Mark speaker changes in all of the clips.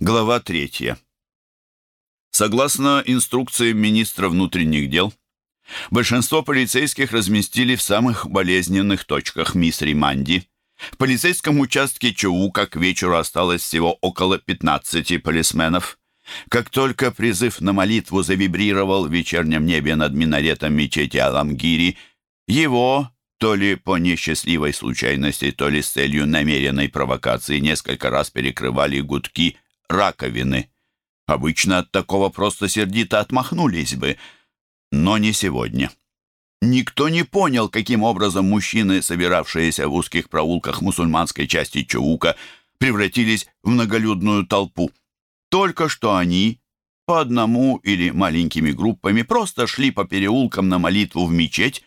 Speaker 1: Глава третья. Согласно инструкциям министра внутренних дел, большинство полицейских разместили в самых болезненных точках мисс Риманди. В полицейском участке Чаука к вечеру осталось всего около 15 полисменов. Как только призыв на молитву завибрировал в вечернем небе над минаретом мечети Аламгири, его, то ли по несчастливой случайности, то ли с целью намеренной провокации, несколько раз перекрывали гудки раковины. Обычно от такого просто сердито отмахнулись бы, но не сегодня. Никто не понял, каким образом мужчины, собиравшиеся в узких проулках мусульманской части Чаука, превратились в многолюдную толпу. Только что они, по одному или маленькими группами, просто шли по переулкам на молитву в мечеть,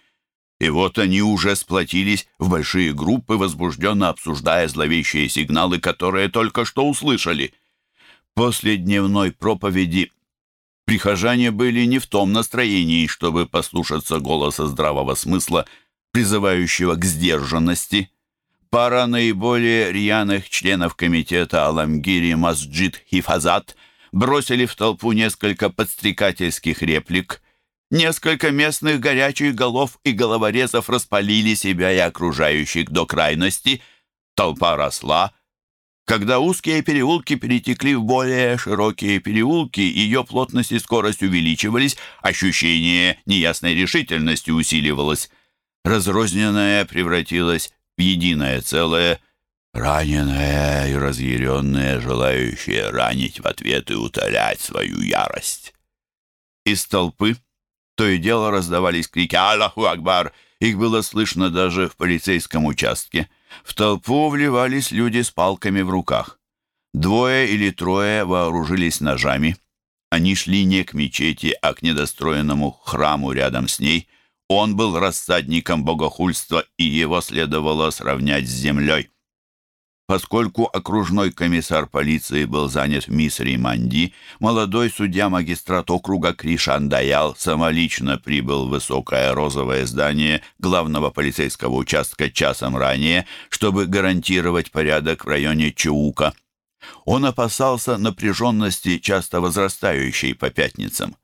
Speaker 1: и вот они уже сплотились в большие группы, возбужденно обсуждая зловещие сигналы, которые только что услышали. После дневной проповеди прихожане были не в том настроении, чтобы послушаться голоса здравого смысла, призывающего к сдержанности. Пара наиболее рьяных членов комитета Аламгири Масджид Хифазат бросили в толпу несколько подстрекательских реплик. Несколько местных горячих голов и головорезов распалили себя и окружающих до крайности. Толпа росла — когда узкие переулки перетекли в более широкие переулки, ее плотность и скорость увеличивались, ощущение неясной решительности усиливалось. Разрозненное превратилось в единое целое, раненое и разъяренное, желающее ранить в ответ и утолять свою ярость. Из толпы то и дело раздавались крики «Аллаху Акбар!» Их было слышно даже в полицейском участке. В толпу вливались люди с палками в руках. Двое или трое вооружились ножами. Они шли не к мечети, а к недостроенному храму рядом с ней. Он был рассадником богохульства, и его следовало сравнять с землей. Поскольку окружной комиссар полиции был занят в Мисри Манди, молодой судья-магистрат округа Кришан Даял самолично прибыл в высокое розовое здание главного полицейского участка часом ранее, чтобы гарантировать порядок в районе Чаука. Он опасался напряженности, часто возрастающей по пятницам.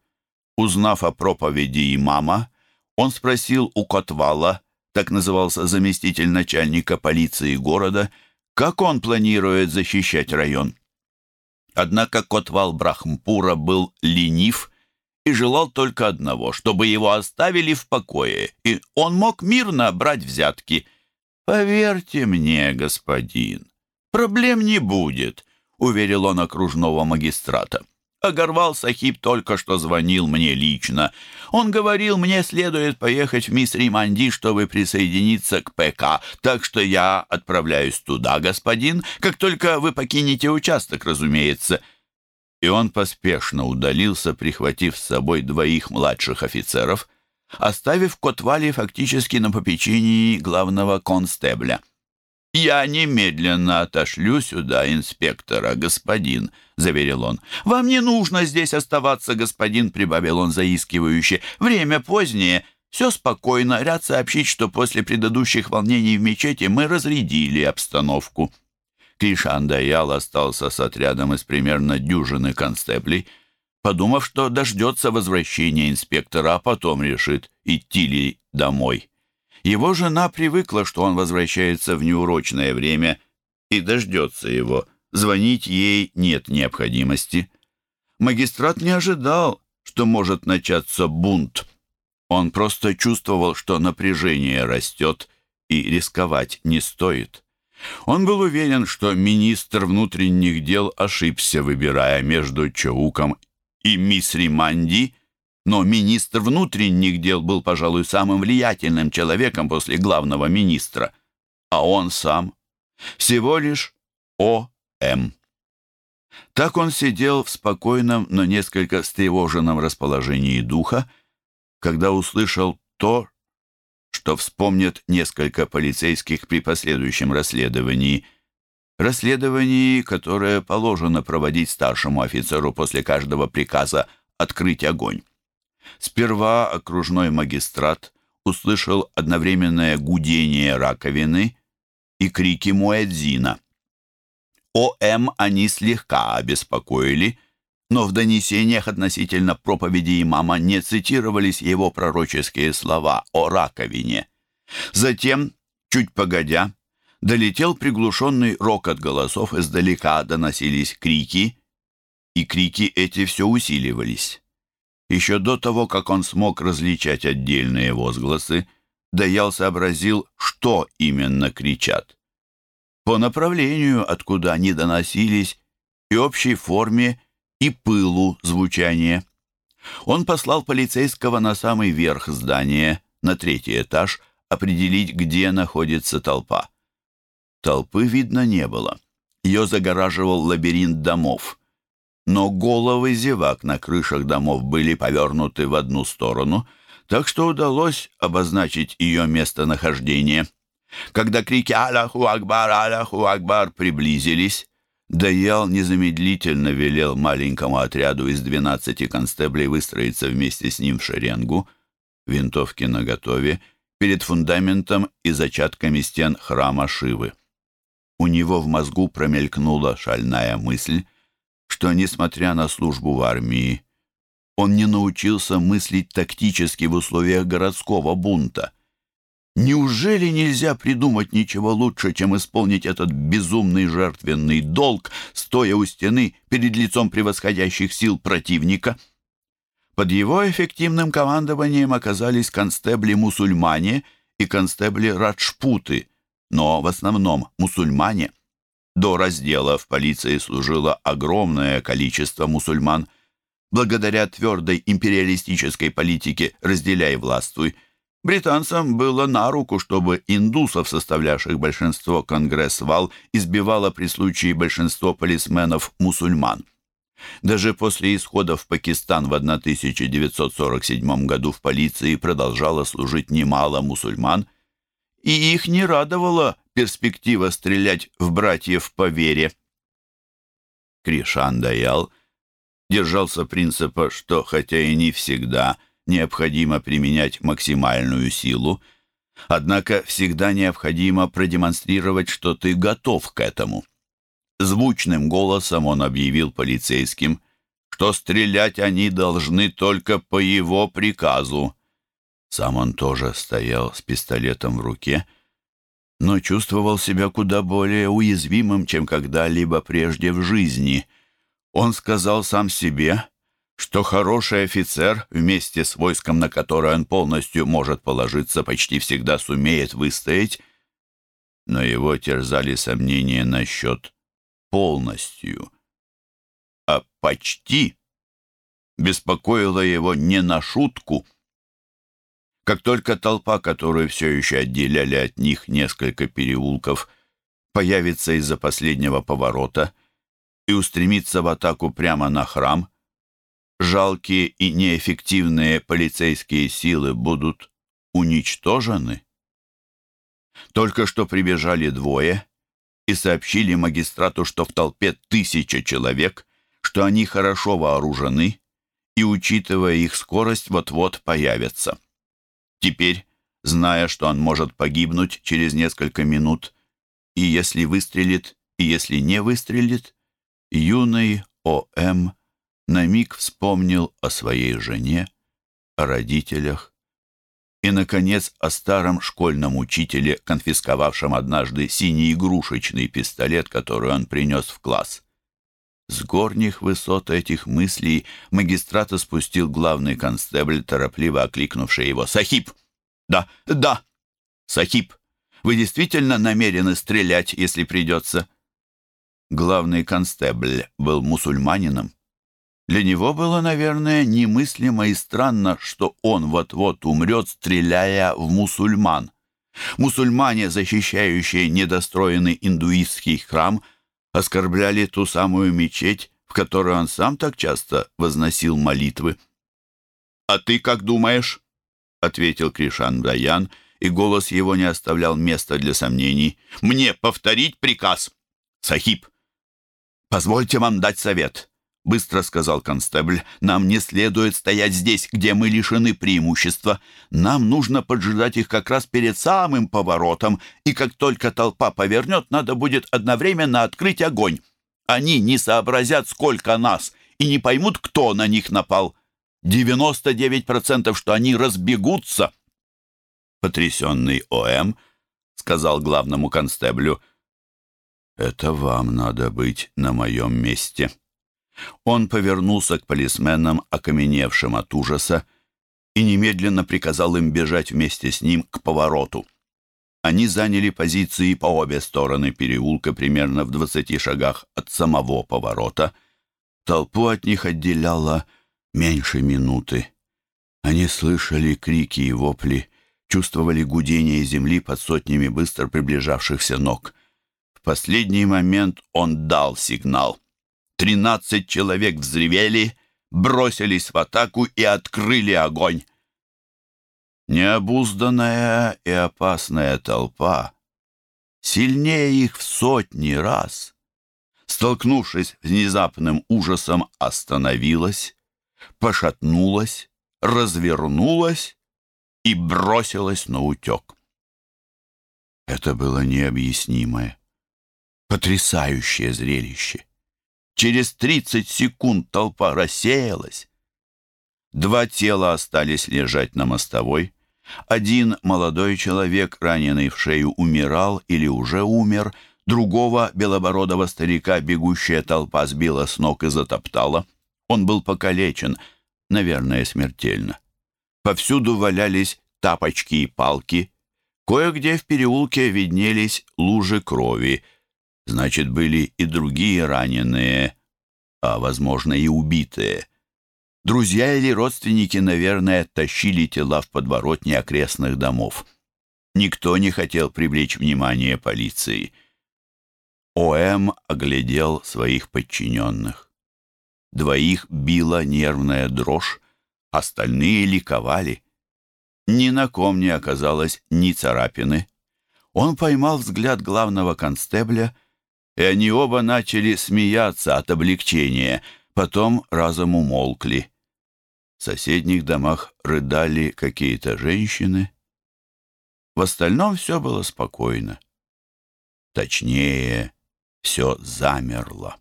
Speaker 1: Узнав о проповеди имама, он спросил у Котвала, так назывался заместитель начальника полиции города, как он планирует защищать район? Однако Котвал Брахмпура был ленив и желал только одного, чтобы его оставили в покое, и он мог мирно брать взятки. «Поверьте мне, господин, проблем не будет», — уверил он окружного магистрата. Агарвал Сахиб только что звонил мне лично. Он говорил, мне следует поехать в мисс Риманди, чтобы присоединиться к ПК, так что я отправляюсь туда, господин, как только вы покинете участок, разумеется». И он поспешно удалился, прихватив с собой двоих младших офицеров, оставив Котвали фактически на попечении главного констебля. «Я немедленно отошлю сюда инспектора, господин», — заверил он. «Вам не нужно здесь оставаться, господин», — прибавил он заискивающе. «Время позднее. Все спокойно. Ряд сообщить, что после предыдущих волнений в мечети мы разрядили обстановку». Кришан Даял остался с отрядом из примерно дюжины констеблей, подумав, что дождется возвращения инспектора, а потом решит, идти ли домой. Его жена привыкла, что он возвращается в неурочное время и дождется его. Звонить ей нет необходимости. Магистрат не ожидал, что может начаться бунт. Он просто чувствовал, что напряжение растет и рисковать не стоит. Он был уверен, что министр внутренних дел ошибся, выбирая между Чауком и мисс Риманди, но министр внутренних дел был, пожалуй, самым влиятельным человеком после главного министра, а он сам всего лишь О.М. Так он сидел в спокойном, но несколько встревоженном расположении духа, когда услышал то, что вспомнят несколько полицейских при последующем расследовании. Расследовании, которое положено проводить старшему офицеру после каждого приказа открыть огонь. Сперва окружной магистрат услышал одновременное гудение раковины и крики Муэдзина. О.М. они слегка обеспокоили, но в донесениях относительно проповеди имама не цитировались его пророческие слова о раковине. Затем, чуть погодя, долетел приглушенный рокот голосов, издалека доносились крики, и крики эти все усиливались. Еще до того, как он смог различать отдельные возгласы, Даял сообразил, что именно кричат. По направлению, откуда они доносились, и общей форме, и пылу звучания. Он послал полицейского на самый верх здания, на третий этаж, определить, где находится толпа. Толпы видно не было. Ее загораживал лабиринт домов. Но головы зевак на крышах домов были повернуты в одну сторону, так что удалось обозначить ее местонахождение. Когда крики «Аляху Акбар! Аляху Акбар!» приблизились, Даял незамедлительно велел маленькому отряду из двенадцати констеблей выстроиться вместе с ним в шеренгу, винтовки наготове, перед фундаментом и зачатками стен храма Шивы. У него в мозгу промелькнула шальная мысль, что, несмотря на службу в армии, он не научился мыслить тактически в условиях городского бунта. Неужели нельзя придумать ничего лучше, чем исполнить этот безумный жертвенный долг, стоя у стены перед лицом превосходящих сил противника? Под его эффективным командованием оказались констебли-мусульмане и констебли-раджпуты, но в основном мусульмане. До раздела в полиции служило огромное количество мусульман. Благодаря твердой империалистической политике «разделяй властвуй», Британцам было на руку, чтобы индусов, составлявших большинство Конгресс-вал, избивало при случае большинство полисменов мусульман. Даже после исхода в Пакистан в 1947 году в полиции продолжало служить немало мусульман, и их не радовала перспектива стрелять в братьев по вере. Кришан Даял держался принципа, что хотя и не всегда необходимо применять максимальную силу, однако всегда необходимо продемонстрировать, что ты готов к этому. Звучным голосом он объявил полицейским, что стрелять они должны только по его приказу. Сам он тоже стоял с пистолетом в руке, но чувствовал себя куда более уязвимым, чем когда-либо прежде в жизни. Он сказал сам себе, что хороший офицер вместе с войском, на которое он полностью может положиться, почти всегда сумеет выстоять, но его терзали сомнения насчет полностью, а почти беспокоило его не на шутку. Как только толпа, которую все еще отделяли от них несколько переулков, появится из-за последнего поворота и устремится в атаку прямо на храм, жалкие и неэффективные полицейские силы будут уничтожены. Только что прибежали двое и сообщили магистрату, что в толпе тысяча человек, что они хорошо вооружены и, учитывая их скорость, вот-вот появятся. Теперь, зная, что он может погибнуть через несколько минут, и если выстрелит, и если не выстрелит, юный О.М. на миг вспомнил о своей жене, о родителях, и, наконец, о старом школьном учителе, конфисковавшем однажды синий игрушечный пистолет, который он принес в класс. С горних высот этих мыслей магистрата спустил главный констебль, торопливо окликнувший его. «Сахиб!» «Да, да! Сахиб, вы действительно намерены стрелять, если придется?» Главный констебль был мусульманином. Для него было, наверное, немыслимо и странно, что он вот-вот умрет, стреляя в мусульман. Мусульмане, защищающие недостроенный индуистский храм, оскорбляли ту самую мечеть, в которой он сам так часто возносил молитвы. «А ты как думаешь?» — ответил Кришан Даян, и голос его не оставлял места для сомнений. «Мне повторить приказ?» «Сахиб, позвольте вам дать совет. Быстро сказал констебль. «Нам не следует стоять здесь, где мы лишены преимущества. Нам нужно поджидать их как раз перед самым поворотом, и как только толпа повернет, надо будет одновременно открыть огонь. Они не сообразят, сколько нас, и не поймут, кто на них напал. 99% что они разбегутся». Потрясенный О.М. сказал главному констеблю, «Это вам надо быть на моем месте». Он повернулся к полисменам, окаменевшим от ужаса, и немедленно приказал им бежать вместе с ним к повороту. Они заняли позиции по обе стороны переулка примерно в двадцати шагах от самого поворота. Толпу от них отделяло меньше минуты. Они слышали крики и вопли, чувствовали гудение земли под сотнями быстро приближавшихся ног. В последний момент он дал сигнал — Тринадцать человек взревели, бросились в атаку и открыли огонь. Необузданная и опасная толпа, сильнее их в сотни раз, столкнувшись с внезапным ужасом, остановилась, пошатнулась, развернулась и бросилась на утек. Это было необъяснимое, потрясающее зрелище. Через 30 секунд толпа рассеялась. Два тела остались лежать на мостовой. Один молодой человек, раненый в шею, умирал или уже умер. Другого, белобородого старика, бегущая толпа сбила с ног и затоптала. Он был покалечен, наверное, смертельно. Повсюду валялись тапочки и палки. Кое-где в переулке виднелись лужи крови — Значит, были и другие раненые, а, возможно, и убитые. Друзья или родственники, наверное, тащили тела в подворотни окрестных домов. Никто не хотел привлечь внимание полиции. О.М. оглядел своих подчиненных. Двоих била нервная дрожь, остальные ликовали. Ни на ком не оказалось ни царапины. Он поймал взгляд главного констебля — и они оба начали смеяться от облегчения, потом разом умолкли. В соседних домах рыдали какие-то женщины. В остальном все было спокойно. Точнее, все замерло.